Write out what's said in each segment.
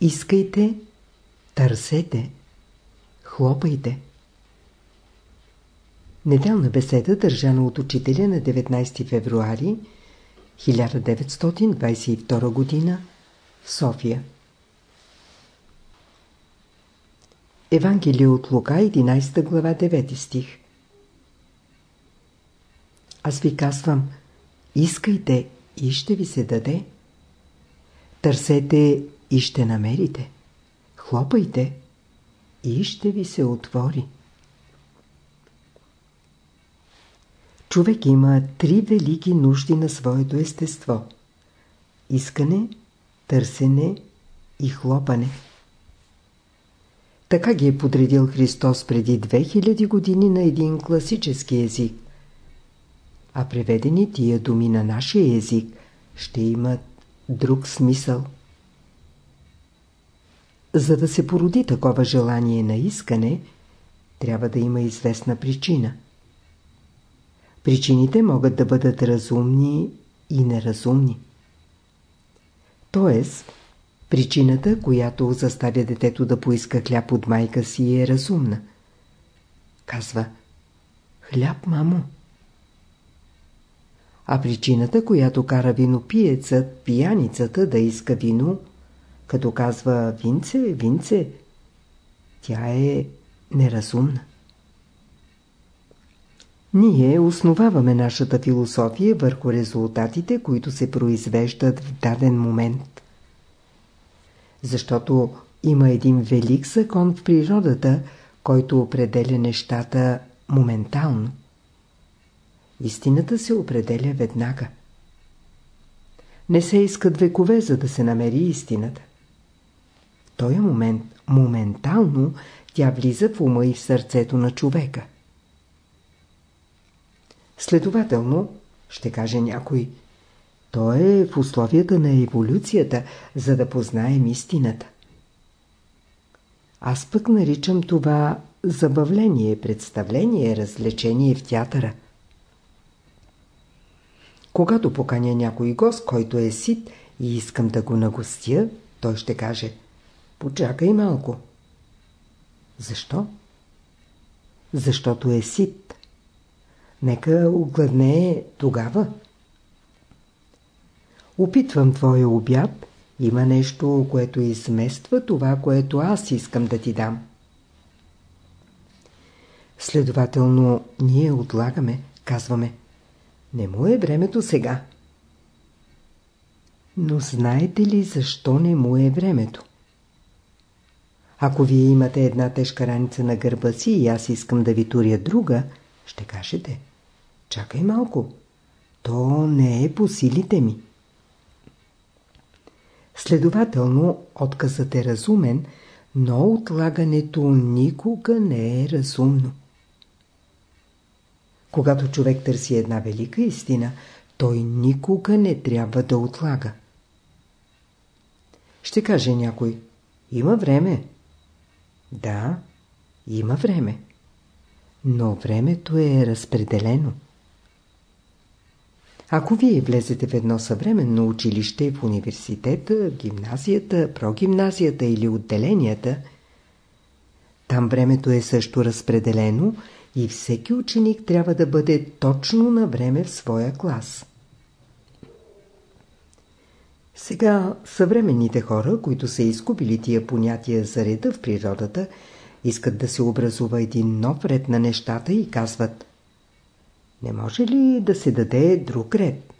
Искайте, търсете, хлопайте. Неделна беседа, държана от учителя на 19 февруари 1922 г. в София. Евангелие от Лука, 11 глава, 9 стих. Аз ви казвам, искайте и ще ви се даде. Търсете и ще намерите. Хлопайте и ще ви се отвори. Човек има три велики нужди на своето естество. Искане, търсене и хлопане. Така ги е подредил Христос преди 2000 години на един класически език. А преведени тия думи на нашия език ще имат друг смисъл. За да се породи такова желание на искане, трябва да има известна причина. Причините могат да бъдат разумни и неразумни. Тоест, причината, която заставя детето да поиска хляб от майка си е разумна. Казва, хляб, мамо. А причината, която кара винопиецът, пияницата да иска вино, като казва винце, винце, тя е неразумна. Ние основаваме нашата философия върху резултатите, които се произвеждат в даден момент. Защото има един велик закон в природата, който определя нещата моментално. Истината се определя веднага. Не се искат векове, за да се намери истината. Този момент, моментално, тя влиза в ума и в сърцето на човека. Следователно, ще каже някой, то е в условията на еволюцията, за да познаем истината. Аз пък наричам това забавление, представление, развлечение в театъра. Когато поканя някой гост, който е сит и искам да го нагостя, той ще каже Почакай малко. Защо? Защото е сит. Нека огладне тогава. Опитвам твоя обяд. Има нещо, което измества това, което аз искам да ти дам. Следователно, ние отлагаме, казваме. Не му е времето сега. Но знаете ли защо не му е времето? Ако вие имате една тежка раница на гърба си и аз искам да ви туря друга, ще кажете. Чакай малко. То не е по силите ми. Следователно, отказът е разумен, но отлагането никога не е разумно. Когато човек търси една велика истина, той никога не трябва да отлага. Ще каже някой, има време. Да, има време. Но времето е разпределено. Ако вие влезете в едно съвременно училище, в университета, гимназията, прогимназията или отделенията, там времето е също разпределено и всеки ученик трябва да бъде точно на време в своя клас. Сега съвременните хора, които са изгубили тия понятия за реда в природата, искат да се образува един нов ред на нещата и казват Не може ли да се даде друг ред?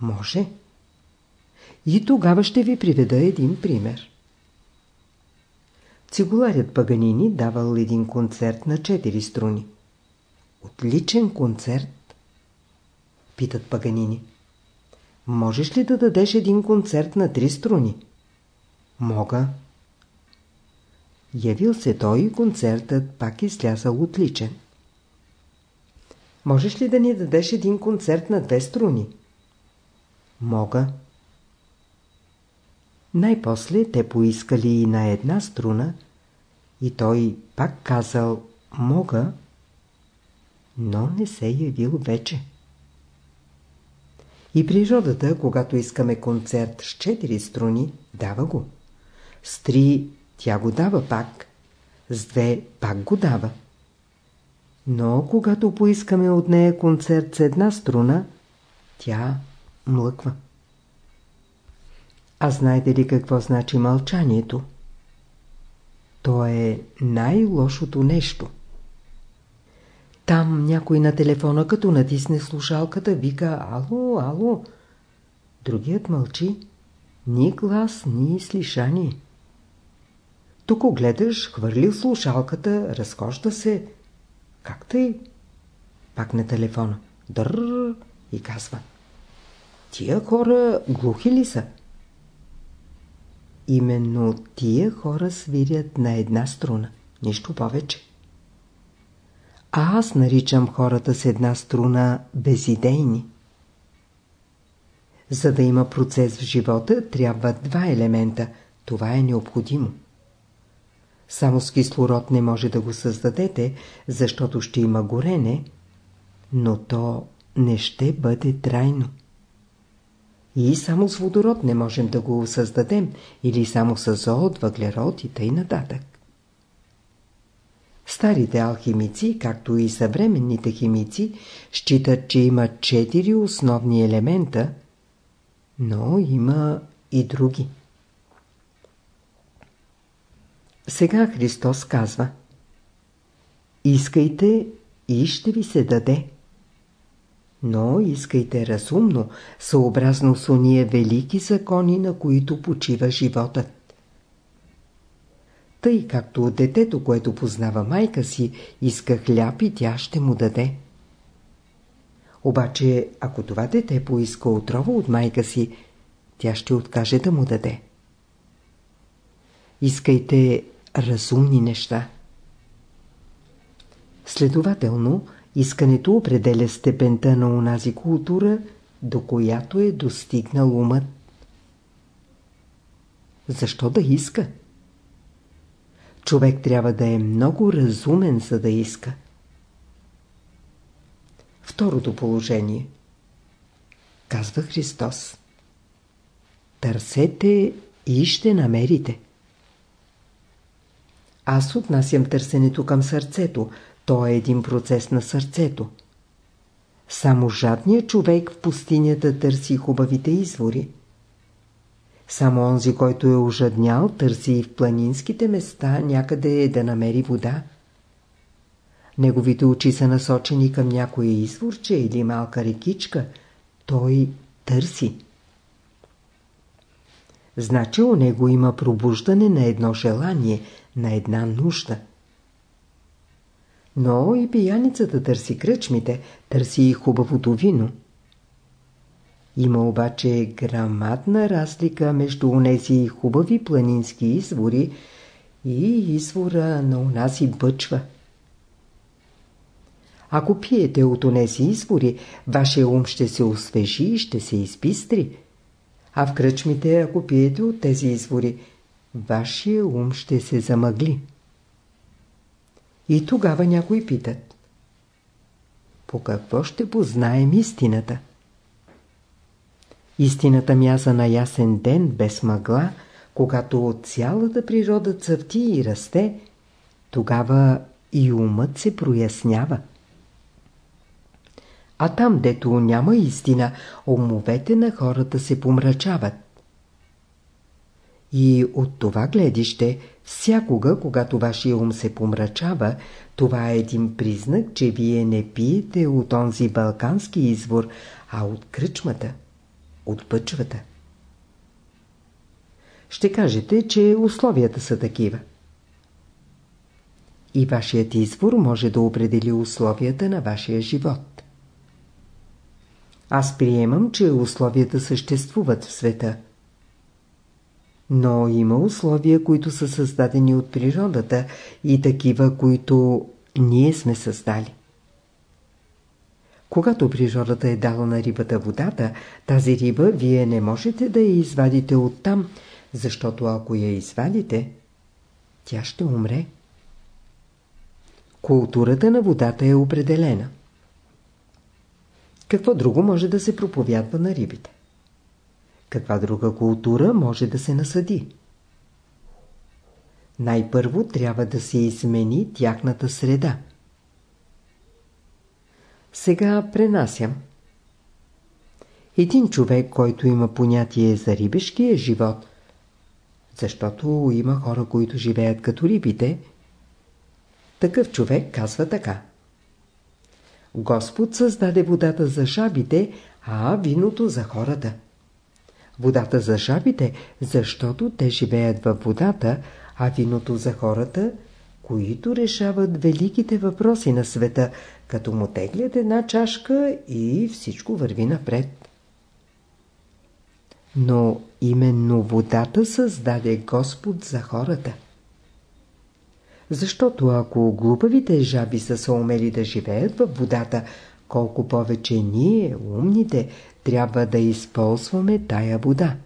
Може. И тогава ще ви приведа един пример. Цигуларят Паганини давал един концерт на четири струни. Отличен концерт. Питат Паганини. Можеш ли да дадеш един концерт на три струни? Мога. Явил се той и концертът пак излязал отличен. Можеш ли да ни дадеш един концерт на две струни? Мога. Най-после те поискали и на една струна и той пак казал «Мога», но не се явил вече. И природата, когато искаме концерт с четири струни, дава го. С три тя го дава пак. С две пак го дава. Но когато поискаме от нея концерт с една струна, тя млъква. А знаете ли какво значи мълчанието? То е най-лошото нещо. Там някой на телефона, като натисне слушалката, вика «Ало, ало!» Другият мълчи. Ни глас, ни слишание. Тук гледаш, хвърли слушалката, разхожда се. Как тъй? Пак на телефона. Дър и казва. Тия хора глухи ли са? Именно тия хора свирят на една струна. Нищо повече. А аз наричам хората с една струна безидейни. За да има процес в живота, трябва два елемента. Това е необходимо. Само с кислород не може да го създадете, защото ще има горене, но то не ще бъде трайно. И само с водород не можем да го създадем, или само с азот, въглерод и тъй нататък. Старите алхимици, както и съвременните химици, считат, че има четири основни елемента, но има и други. Сега Христос казва Искайте и ще ви се даде. Но искайте разумно, съобразно с уния велики закони, на които почива животът. Тъй както детето, което познава майка си, иска хляб и тя ще му даде. Обаче, ако това дете поиска отрова от майка си, тя ще откаже да му даде. Искайте разумни неща. Следователно, искането определя степента на онази култура, до която е достигнал умът. Защо да иска? Човек трябва да е много разумен, за да иска. Второто положение. Казва Христос. Търсете и ще намерите. Аз отнасям търсенето към сърцето. То е един процес на сърцето. Само жадният човек в пустинята търси хубавите извори. Само онзи, който е ожаднял, търси и в планинските места някъде да намери вода. Неговите очи са насочени към някоя изворче или малка рекичка. Той търси. Значи у него има пробуждане на едно желание – на една нужда. Но и пияницата търси кръчмите, търси и хубавото вино. Има обаче грамадна разлика между онези хубави планински извори и извора на унази бъчва. Ако пиете от онези извори, вашия ум ще се освежи и ще се изпистри. А в кръчмите, ако пиете от тези извори, вашия ум ще се замъгли. И тогава някои питат. По какво ще познаем истината? Истината мяза на ясен ден, без мъгла, когато цялата природа цъфти и расте, тогава и умът се прояснява. А там, дето няма истина, умовете на хората се помрачават. И от това гледище, всякога, когато вашия ум се помрачава, това е един признак, че вие не пиете от онзи балкански извор, а от кръчмата, от пъчвата. Ще кажете, че условията са такива. И вашият извор може да определи условията на вашия живот. Аз приемам, че условията съществуват в света – но има условия, които са създадени от природата и такива, които ние сме създали. Когато природата е дала на рибата водата, тази риба вие не можете да я извадите оттам, защото ако я извадите, тя ще умре. Културата на водата е определена. Какво друго може да се проповядва на рибите? Каква друга култура може да се насъди? най-първо трябва да се измени тяхната среда. Сега пренасям. Един човек, който има понятие за рибешкия живот, защото има хора, които живеят като рибите, такъв човек казва така. Господ създаде водата за жабите, а виното за хората. Водата за жабите, защото те живеят във водата, а виното за хората, които решават великите въпроси на света, като му теглят една чашка и всичко върви напред. Но именно водата създаде Господ за хората. Защото ако глупавите жаби са се умели да живеят във водата, колко повече ние, умните, трябва да използваме тая вода.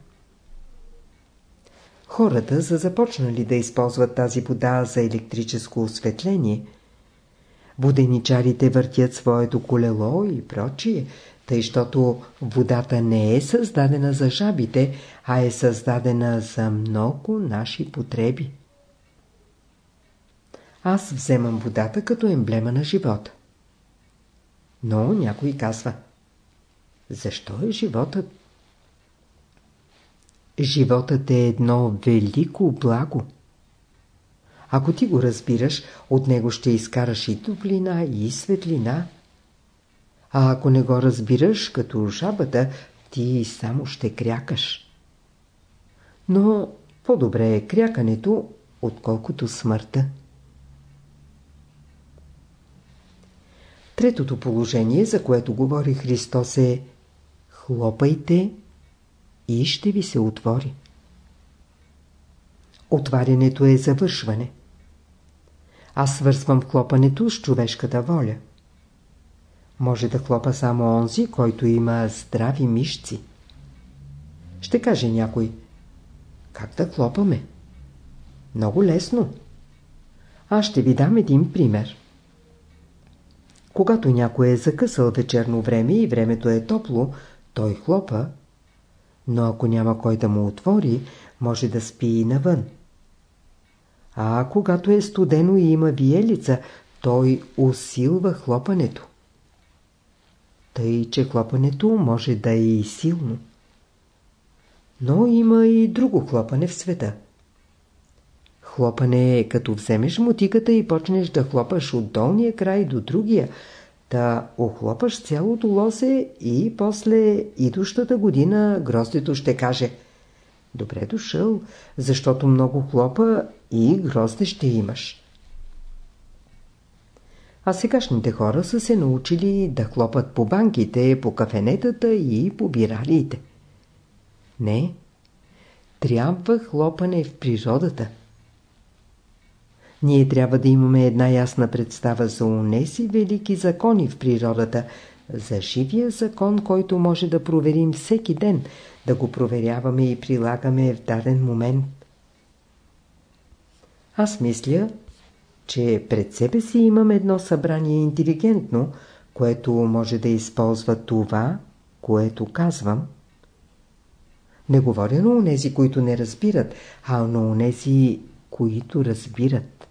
Хората са започнали да използват тази вода за електрическо осветление. Воденичарите въртят своето колело и прочие, тъй, защото водата не е създадена за жабите, а е създадена за много наши потреби. Аз вземам водата като емблема на живота. Но някой казва, защо е животът? Животът е едно велико благо. Ако ти го разбираш, от него ще изкараш и топлина, и светлина. А ако не го разбираш, като жабата, ти само ще крякаш. Но по-добре е крякането, отколкото смъртта. Третото положение, за което говори Христос е хлопайте и ще ви се отвори. Отварянето е завършване. Аз свързвам хлопането с човешката воля. Може да хлопа само онзи, който има здрави мишци. Ще каже някой. Как да хлопаме? Много лесно. Аз ще ви дам един пример. Когато някой е закъсал вечерно време и времето е топло, той хлопа, но ако няма кой да му отвори, може да спи и навън. А когато е студено и има виелица, той усилва хлопането. Тъй, че хлопането може да е и силно. Но има и друго хлопане в света. Хлопане е като вземеш мотиката и почнеш да хлопаш от долния край до другия, да охлопаш цялото лосе и после идущата година гроздето ще каже Добре дошъл, защото много хлопа и грозде ще имаш. А сегашните хора са се научили да хлопат по банките, по кафенетата и по биралиите. Не, трябва хлопане в природата. Ние трябва да имаме една ясна представа за унеси велики закони в природата, за живия закон, който може да проверим всеки ден, да го проверяваме и прилагаме в даден момент. Аз мисля, че пред себе си имам едно събрание интелигентно, което може да използва това, което казвам. Не говоря на унези, които не разбират, а на унези, които разбират.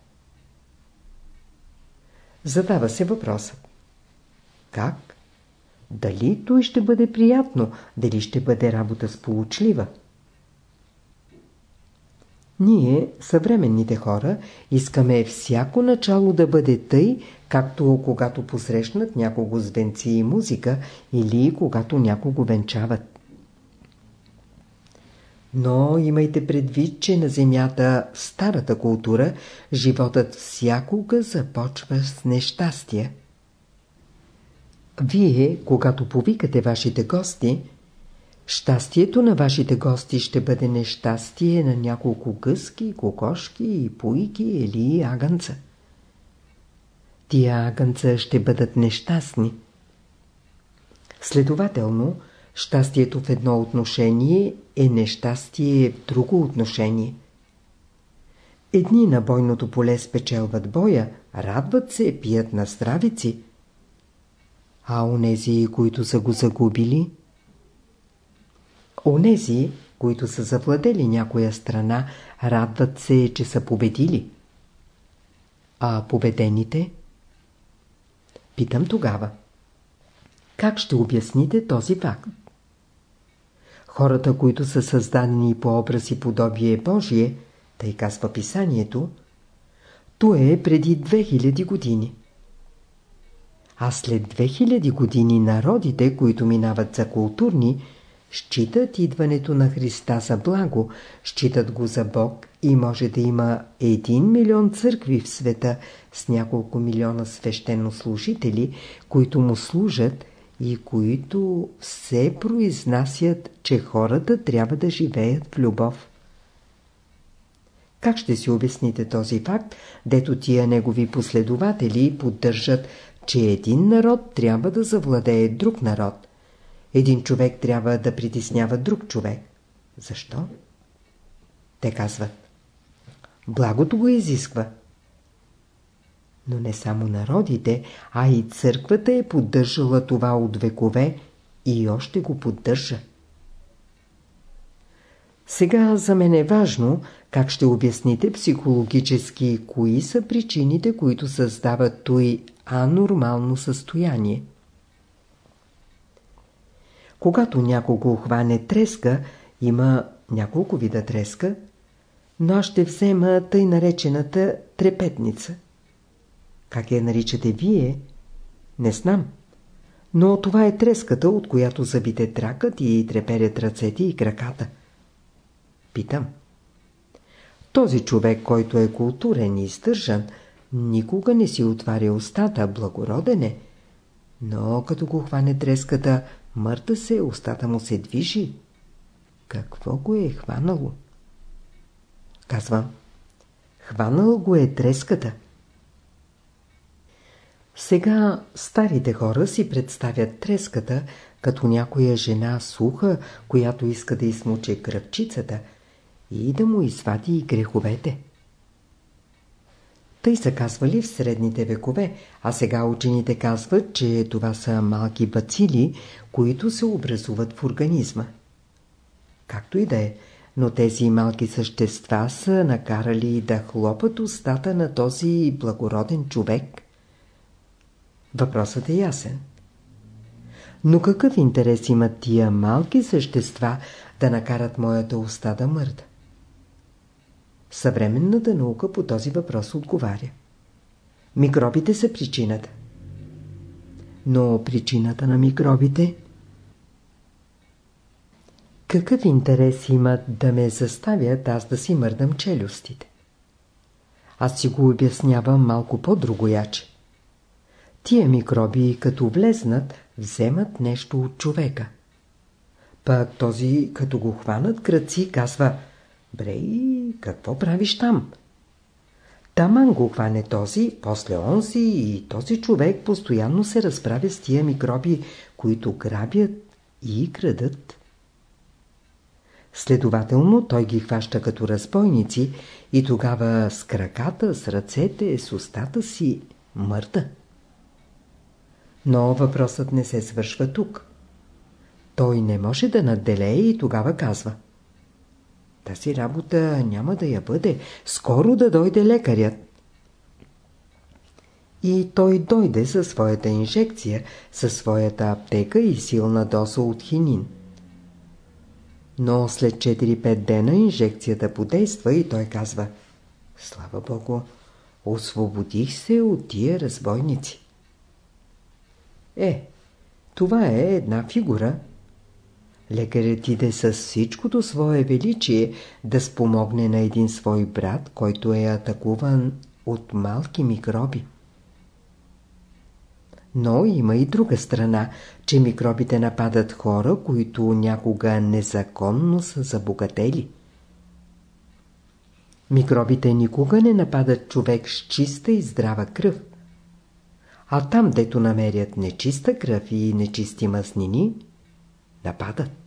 Задава се въпросът. Как? Дали той ще бъде приятно, дали ще бъде работа сполучлива? Ние, съвременните хора, искаме всяко начало да бъде тъй, както когато посрещнат някого с венци и музика или когато някого венчават. Но имайте предвид, че на Земята, в старата култура, животът всякога започва с нещастие. Вие, когато повикате вашите гости, щастието на вашите гости ще бъде нещастие на няколко гъски, кокошки и пуйки или агънца. Тия агънца ще бъдат нещастни. Следователно, щастието в едно отношение е нещастие в друго отношение. Едни на бойното поле спечелват боя, радват се, пият на здравици. А онези, които са го загубили? Онези, които са завладели някоя страна, радват се, че са победили. А победените? Питам тогава. Как ще обясните този факт? Хората, които са създадени по образ и подобие Божие, тъй казва писанието, то е преди 2000 години. А след 2000 години народите, които минават за културни, считат идването на Христа за благо, считат го за Бог и може да има един милион църкви в света с няколко милиона свещенослужители, които му служат и които все произнасят, че хората трябва да живеят в любов. Как ще си обясните този факт, дето тия негови последователи поддържат, че един народ трябва да завладее друг народ? Един човек трябва да притеснява друг човек. Защо? Те казват. Благото го изисква. Но не само народите, а и църквата е поддържала това от векове и още го поддържа. Сега за мен е важно как ще обясните психологически кои са причините, които създават той анормално състояние. Когато някого хване треска, има няколко вида треска, но аз ще взема тъй наречената трепетница. Как я наричате вие? Не знам. Но това е треската, от която зъбите тракат и треперят ръцете и краката. Питам. Този човек, който е културен и стържан, никога не си отваря устата, благороден е. Но като го хване треската, мърта се, устата му се движи. Какво го е хванало? Казвам. Хванал го е треската. Сега старите хора си представят треската като някоя жена суха, която иска да измуче кръвчицата и да му извади и греховете. Тъй са казвали в средните векове, а сега учените казват, че това са малки бацили, които се образуват в организма. Както и да е, но тези малки същества са накарали да хлопат устата на този благороден човек. Въпросът е ясен. Но какъв интерес имат тия малки същества да накарат моята уста да мърда? Съвременната наука по този въпрос отговаря. Микробите са причината. Но причината на микробите? Какъв интерес имат да ме заставят аз да си мърдам челюстите? Аз си го обяснявам малко по-другояче. Тия микроби, като влезнат, вземат нещо от човека. Пък този, като го хванат кръци, казва Брей, какво правиш там? Таман го хване този, после онзи и този човек постоянно се разправя с тия микроби, които грабят и крадат. Следователно той ги хваща като разбойници и тогава с краката, с ръцете, с устата си мърда. Но въпросът не се свършва тук. Той не може да надделее и тогава казва. Тази работа няма да я бъде. Скоро да дойде лекарят. И той дойде със своята инжекция, със своята аптека и силна доза от хинин. Но след 4-5 дена инжекцията подейства и той казва Слава Богу, освободих се от тия разбойници. Е, това е една фигура. Лекарят иде с всичкото свое величие да спомогне на един свой брат, който е атакуван от малки микроби. Но има и друга страна, че микробите нападат хора, които някога незаконно са забогатели. Микробите никога не нападат човек с чиста и здрава кръв. А там, дето намерят нечиста кръв и нечисти мазнини, нападат.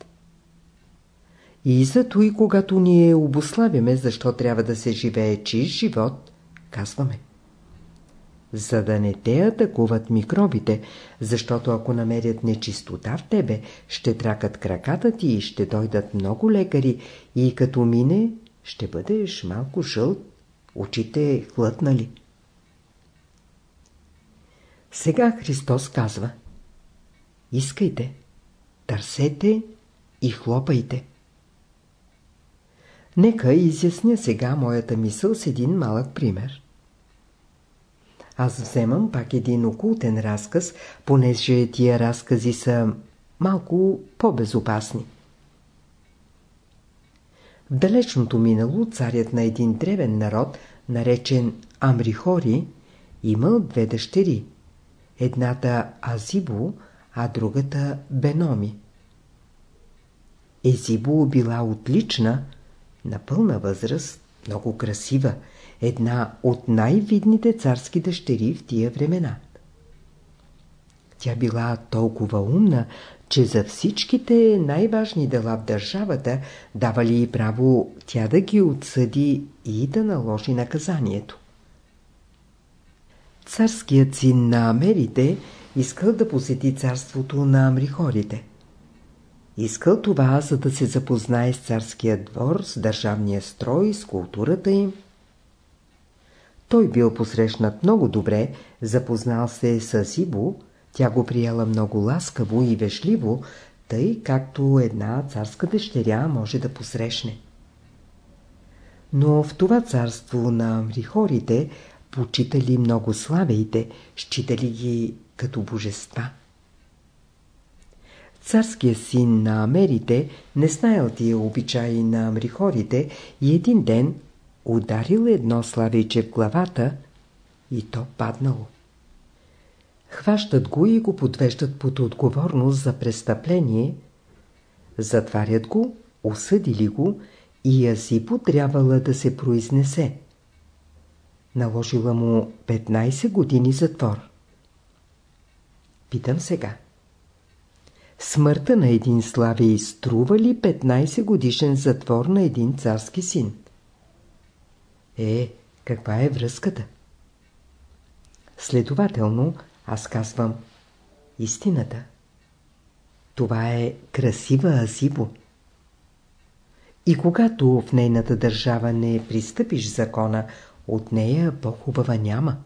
И зато и когато ние обославяме защо трябва да се живее чист живот, казваме. за да не те атакуват микробите, защото ако намерят нечистота в тебе, ще тракат краката ти и ще дойдат много лекари и като мине, ще бъдеш малко жълт, очите хлътнали. Сега Христос казва Искайте, търсете и хлопайте. Нека изясня сега моята мисъл с един малък пример. Аз вземам пак един окултен разказ, понеже тия разкази са малко по-безопасни. В далечното минало царят на един древен народ, наречен Амрихори, имал две дъщери. Едната Азибо, а другата Беноми. Езибо била отлична, на пълна възраст, много красива, една от най-видните царски дъщери в тия времена. Тя била толкова умна, че за всичките най-важни дела в държавата давали и право тя да ги отсъди и да наложи наказанието. Царският син на Америте искал да посети царството на Амрихорите. Искал това, за да се запознае с царския двор, с държавния строй, с културата им. Той бил посрещнат много добре, запознал се с Зибо, тя го приела много ласкаво и вежливо, тъй както една царска дъщеря може да посрещне. Но в това царство на амрихорите почитали много славеите, считали ги като божества. Царският син на Америте не знаел тия обичаи на амрихорите и един ден ударил едно славейче в главата и то паднало. Хващат го и го подвеждат под отговорност за престъпление, затварят го, осъдили го и Азипо трябвала да се произнесе. Наложила му 15 години затвор. Питам сега. Смъртта на един славей струва ли 15 годишен затвор на един царски син? Е, каква е връзката? Следователно, аз казвам истината. Това е красива Азибо. И когато в нейната държава не пристъпиш закона, от нея по-хубава няма.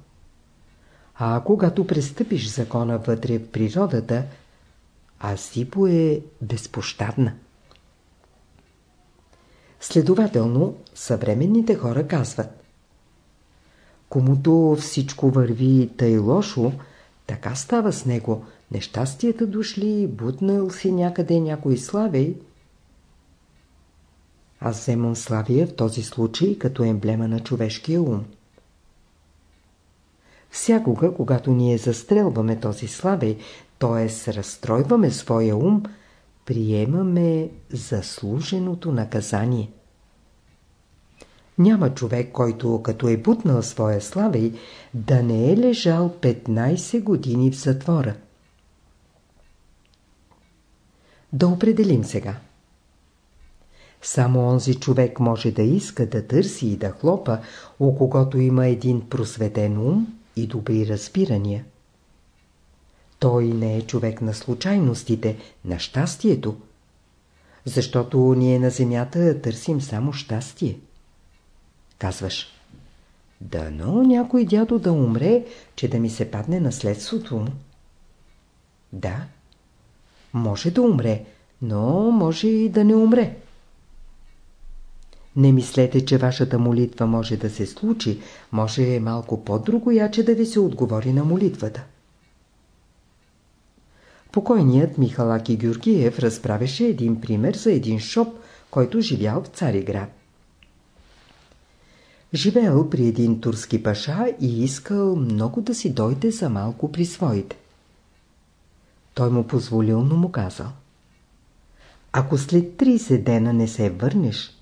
А когато престъпиш закона вътре в природата, Азибо е безпощадна. Следователно, съвременните хора казват Комуто всичко върви тъй лошо, така става с него. Нещастията дошли, бутнал си някъде някой славей. Аз вземам славия в този случай като емблема на човешкия ум. Всякога, когато ние застрелваме този славей, т.е. разстройваме своя ум, приемаме заслуженото наказание. Няма човек, който като е бутнал своя славей, да не е лежал 15 години в затвора. Да определим сега. Само онзи човек може да иска да търси и да хлопа, у когото има един просветен ум и добри разбирания. Той не е човек на случайностите, на щастието. Защото ние на земята търсим само щастие. Казваш, дано някой дядо да умре, че да ми се падне наследството му. Да, може да умре, но може и да не умре. Не мислете, че вашата молитва може да се случи, може малко по-друго яче да ви се отговори на молитвата. Покойният Михалаки Гюргиев разправеше един пример за един шоп, който живял в Цариград. Живеел при един турски паша и искал много да си дойде за малко при своите. Той му позволил, но му казал. Ако след 30 дена не се върнеш,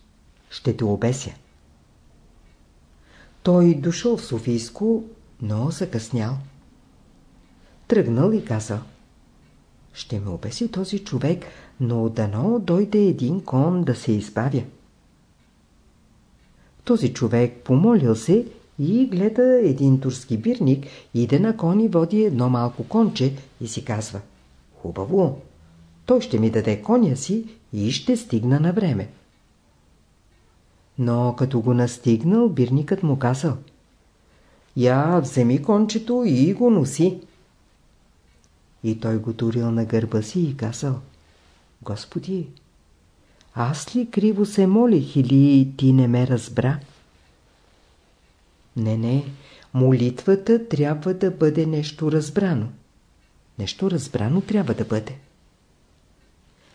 ще те обеся. Той дошъл в Софийско, но закъснял. Тръгнал и казал. Ще ме обеси този човек, но дано дойде един кон да се избавя. Този човек помолил се И гледа един турски бирник, иде на кони, води едно малко конче и си казва Хубаво, той ще ми даде коня си и ще стигна на време. Но като го настигнал, бирникът му казал Я вземи кончето и го носи. И той го турил на гърба си и казал Господи, аз ли криво се молих или ти не ме разбра? Не, не, молитвата трябва да бъде нещо разбрано. Нещо разбрано трябва да бъде.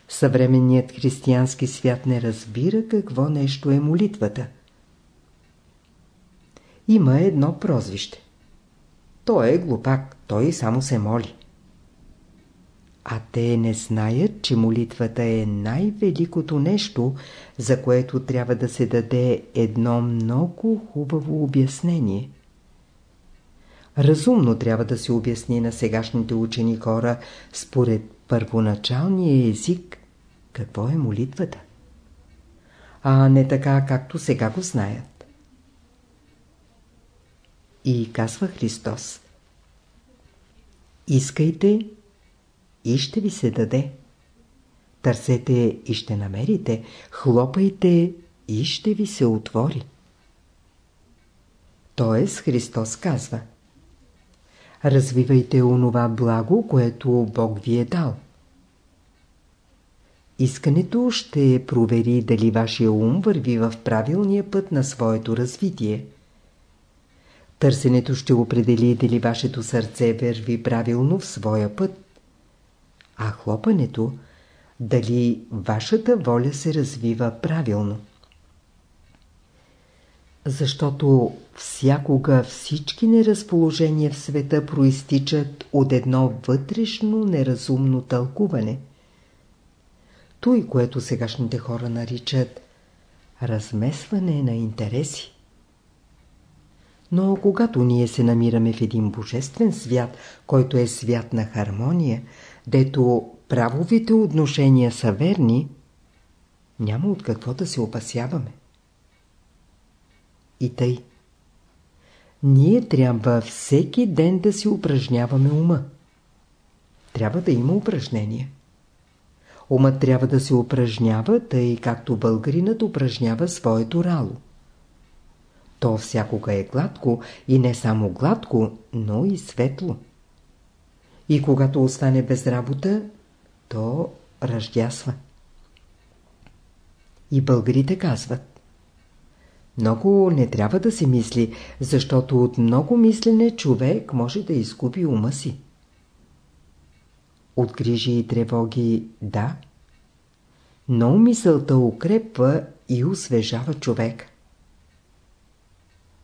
Съвременният християнски свят не разбира какво нещо е молитвата. Има едно прозвище. Той е глупак, той само се моли. А те не знаят, че молитвата е най-великото нещо, за което трябва да се даде едно много хубаво обяснение. Разумно трябва да се обясни на сегашните учени хора според първоначалния език какво е молитвата. А не така, както сега го знаят. И казва Христос. Искайте и ще ви се даде. Търсете и ще намерите, хлопайте и ще ви се отвори. Тоест Христос казва Развивайте онова благо, което Бог ви е дал. Искането ще провери дали вашия ум върви в правилния път на своето развитие. Търсенето ще определи дали вашето сърце върви правилно в своя път а хлопането дали вашата воля се развива правилно. Защото всякога всички неразположения в света проистичат от едно вътрешно неразумно тълкуване. Той, което сегашните хора наричат размесване на интереси. Но когато ние се намираме в един божествен свят, който е свят на хармония, дето правовите отношения са верни, няма от какво да се опасяваме. И тъй. Ние трябва всеки ден да си упражняваме ума. Трябва да има упражнения. Умът трябва да се упражнява, тъй както българинът упражнява своето рало. То всякога е гладко и не само гладко, но и светло. И когато остане без работа, то ръждясва. И българите казват. Много не трябва да се мисли, защото от много мислене човек може да изгуби ума си. От грижи и тревоги – да, но мисълта укрепва и освежава човек.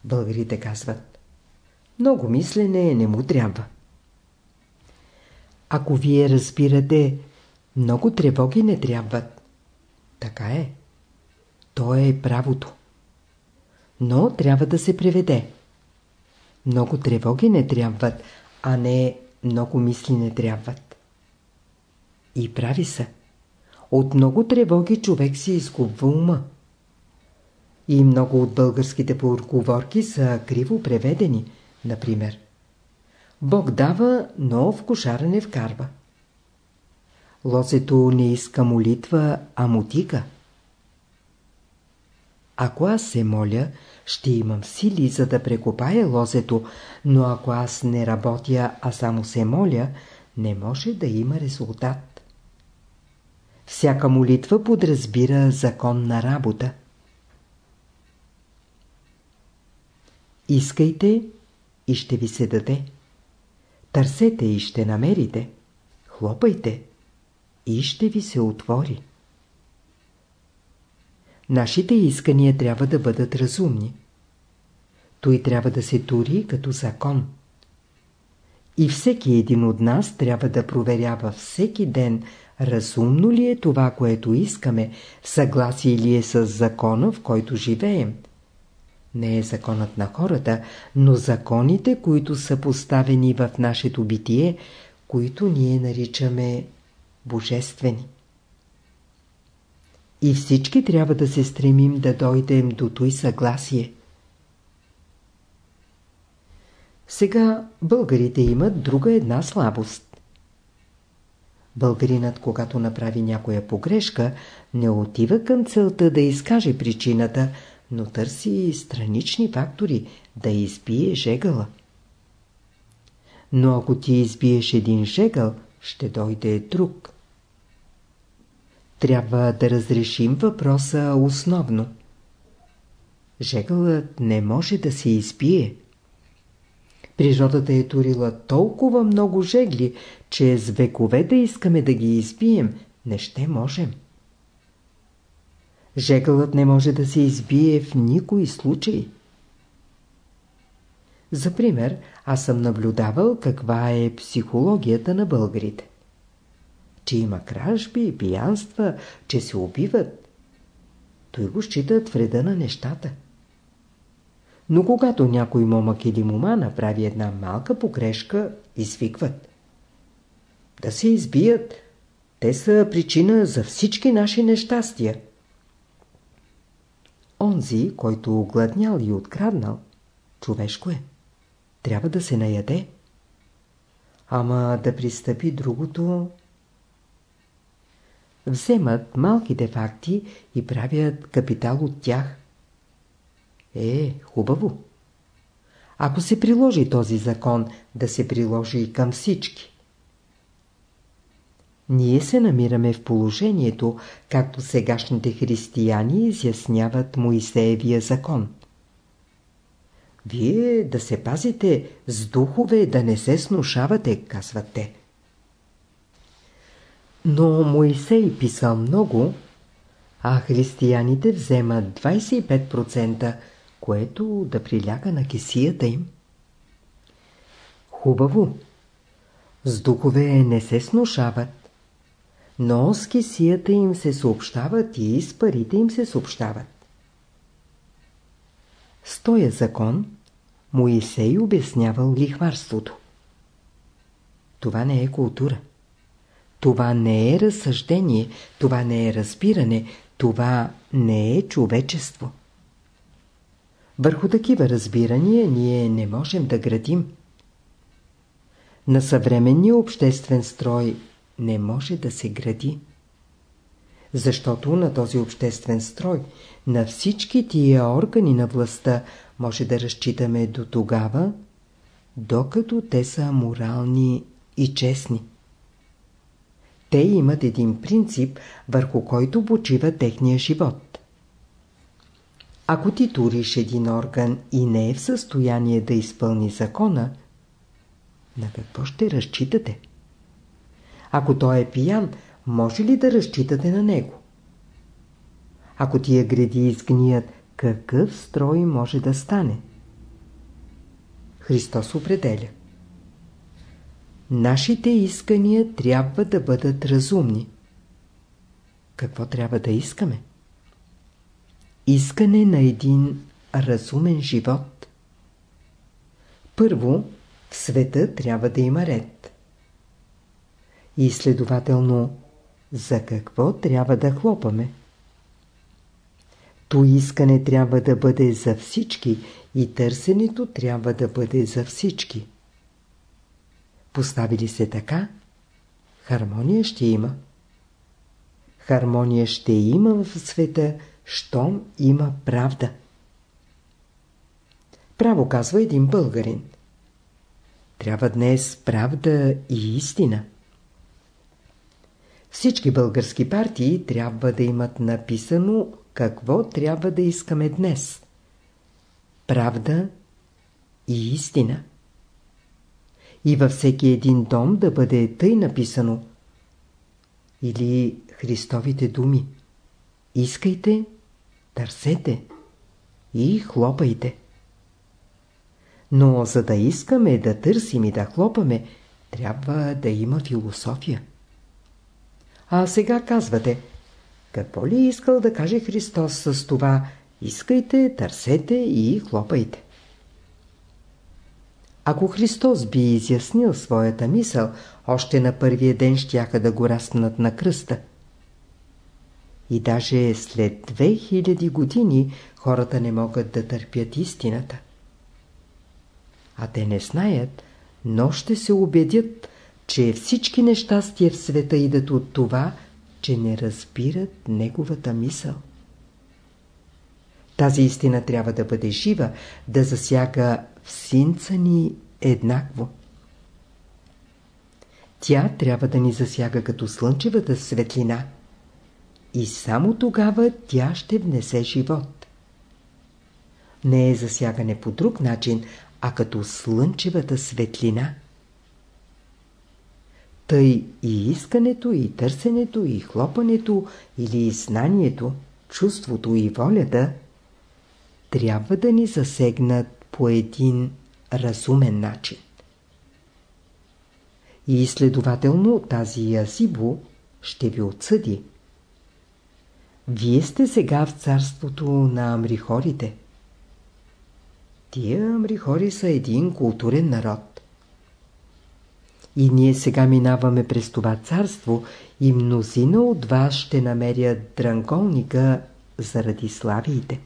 Българите казват. Много мислене не му трябва. Ако вие разбирате, много тревоги не трябват. Така е. То е правото. Но трябва да се преведе. Много тревоги не трябват, а не много мисли не трябват. И прави са. От много тревоги човек си изгубва ума. И много от българските поговорки са криво преведени. Например, Бог дава, но в кошара не вкарва. Лозето не иска молитва, а мутика. Ако аз се моля, ще имам сили, за да прекопая лозето, но ако аз не работя, а само се моля, не може да има резултат. Всяка молитва подразбира законна работа. Искайте и ще ви се даде. Търсете и ще намерите. Хлопайте и ще ви се отвори. Нашите искания трябва да бъдат разумни. Той трябва да се тури като закон. И всеки един от нас трябва да проверява всеки ден разумно ли е това, което искаме, съгласие ли е с закона, в който живеем – не е законът на хората, но законите, които са поставени в нашето битие, които ние наричаме божествени. И всички трябва да се стремим да дойдем до той съгласие. Сега българите имат друга една слабост. Българинът, когато направи някоя погрешка, не отива към целта да изкаже причината, но търси странични фактори да избие жегъла. Но ако ти избиеш един жегъл, ще дойде друг. Трябва да разрешим въпроса основно. Жегълът не може да се избие. Природата е турила толкова много жегли, че с векове да искаме да ги избием, не ще можем. Жегълът не може да се избие в никой случай. За пример, аз съм наблюдавал каква е психологията на българите. Че има кражби, пиянства, че се убиват. Той го считат вреда на нещата. Но когато някой момък или мома направи една малка погрешка, извикват. Да се избият. Те са причина за всички наши нещастия. Онзи, който огладнял и откраднал, човешко е. Трябва да се наяде. Ама да пристъпи другото... Вземат малките факти и правят капитал от тях. Е, хубаво. Ако се приложи този закон, да се приложи и към всички. Ние се намираме в положението, както сегашните християни изясняват Моисеевия закон. Вие да се пазите с духове, да не се снушавате, казват те. Но Моисей писал много, а християните вземат 25%, което да приляга на кисията им. Хубаво. С духове не се снушават, но с кисията им се съобщават и с парите им се съобщават. С този закон Моисей обяснявал лихварството. Това не е култура. Това не е разсъждение, това не е разбиране, това не е човечество. Върху такива разбирания ние не можем да градим. На съвременния обществен строй не може да се гради. Защото на този обществен строй, на всички тия органи на властта, може да разчитаме до тогава, докато те са морални и честни. Те имат един принцип, върху който почива техния живот. Ако ти туриш един орган и не е в състояние да изпълни закона, на какво ще разчитате? Ако той е пиян, може ли да разчитате на него? Ако тия гради изгният, какъв строй може да стане? Христос определя. Нашите искания трябва да бъдат разумни. Какво трябва да искаме? Искане на един разумен живот. Първо, в света трябва да има ред. И следователно, за какво трябва да хлопаме? То искане трябва да бъде за всички и търсенето трябва да бъде за всички. Поставили се така, хармония ще има. Хармония ще има в света, щом има правда. Право казва един българин. Трябва днес правда и истина. Всички български партии трябва да имат написано какво трябва да искаме днес. Правда и истина. И във всеки един дом да бъде тъй написано. Или Христовите думи. Искайте, търсете и хлопайте. Но за да искаме да търсим и да хлопаме, трябва да има философия. А сега казвате, какво ли е искал да каже Христос с това? Искайте, търсете и хлопайте. Ако Христос би изяснил своята мисъл, още на първия ден щяха да го разпнат на кръста. И даже след 2000 години хората не могат да търпят истината. а те не знаят, но ще се убедят, че всички нещастия в света идат от това, че не разбират неговата мисъл. Тази истина трябва да бъде жива, да засяга всинца ни еднакво. Тя трябва да ни засяга като слънчевата светлина. И само тогава тя ще внесе живот. Не е засягане по друг начин, а като слънчевата светлина. Тъй и искането, и търсенето, и хлопането, или знанието, чувството и волята трябва да ни засегнат по един разумен начин. И следователно тази Асибо ще ви отсъди. Вие сте сега в царството на амрихорите. Тия амрихори са един културен народ. И ние сега минаваме през това царство и мнозина от вас ще намерят дранголника заради славиите.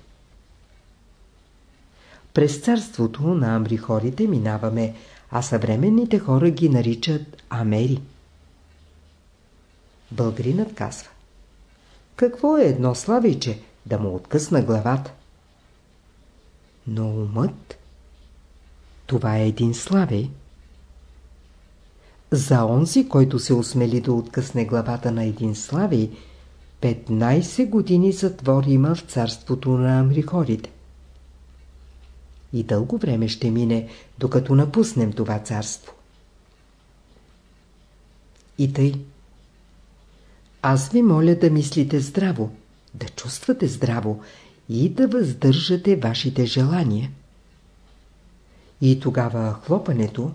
През царството на амрихорите минаваме, а съвременните хора ги наричат амери. Българинът казва Какво е едно славиче да му откъсна главата? Но умът това е един славей. За онзи, който се осмели да откъсне главата на един славей, 15 години затвор има в царството на амрихорите и дълго време ще мине, докато напуснем това царство. И тъй. Аз ви моля да мислите здраво, да чувствате здраво и да въздържате вашите желания. И тогава хлопането,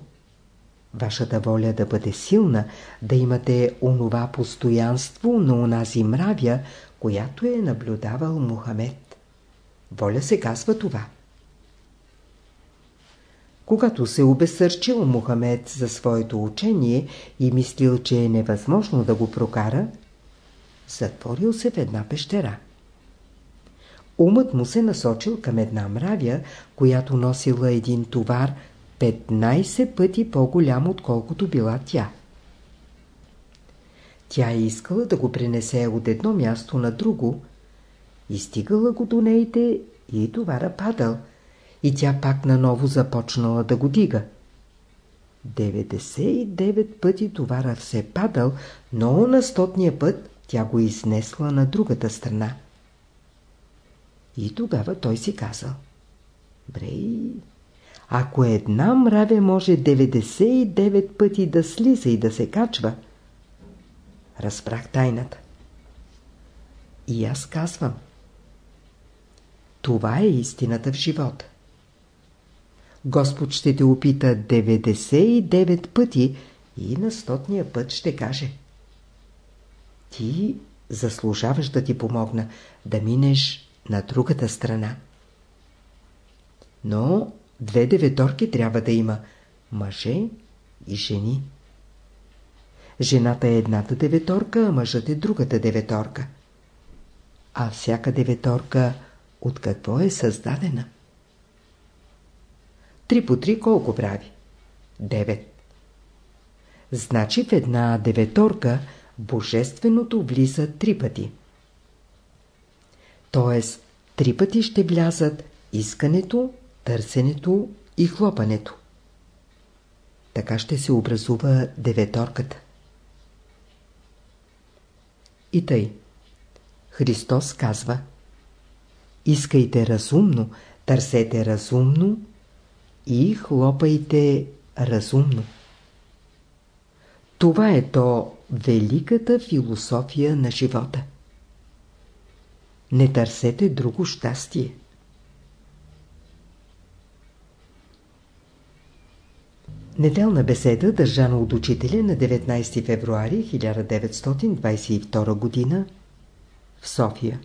вашата воля да бъде силна, да имате онова постоянство на онази мравя, която е наблюдавал Мухамед. Воля се казва това. Когато се обесърчил Мухамед за своето учение и мислил, че е невъзможно да го прокара, затворил се в една пещера. Умът му се насочил към една мравя, която носила един товар 15 пъти по-голям, отколкото била тя. Тя искала да го пренесе от едно място на друго, и стигала го до неите и товара падал – и тя пак наново започнала да го дига. 99 пъти товара все падал, но на стотния път тя го изнесла на другата страна. И тогава той си казал. Брей, ако една мравя може 99 пъти да слиза и да се качва, разбрах тайната. И аз казвам. Това е истината в живота. Господ ще те опита 99 пъти и на стотния път ще каже Ти заслужаваш да ти помогна да минеш на другата страна. Но две деветорки трябва да има мъже и жени. Жената е едната деветорка, а мъжът е другата деветорка. А всяка деветорка от какво е създадена? Три по три колко прави? Девет. Значи в една деветорка божественото влиза три пъти. Тоест, три пъти ще влязат искането, търсенето и хлопането. Така ще се образува деветорката. И тъй. Христос казва Искайте разумно, търсете разумно и хлопайте разумно. Това е то великата философия на живота. Не търсете друго щастие. Неделна беседа, държана от учителя на 19 февруари 1922 г. в София.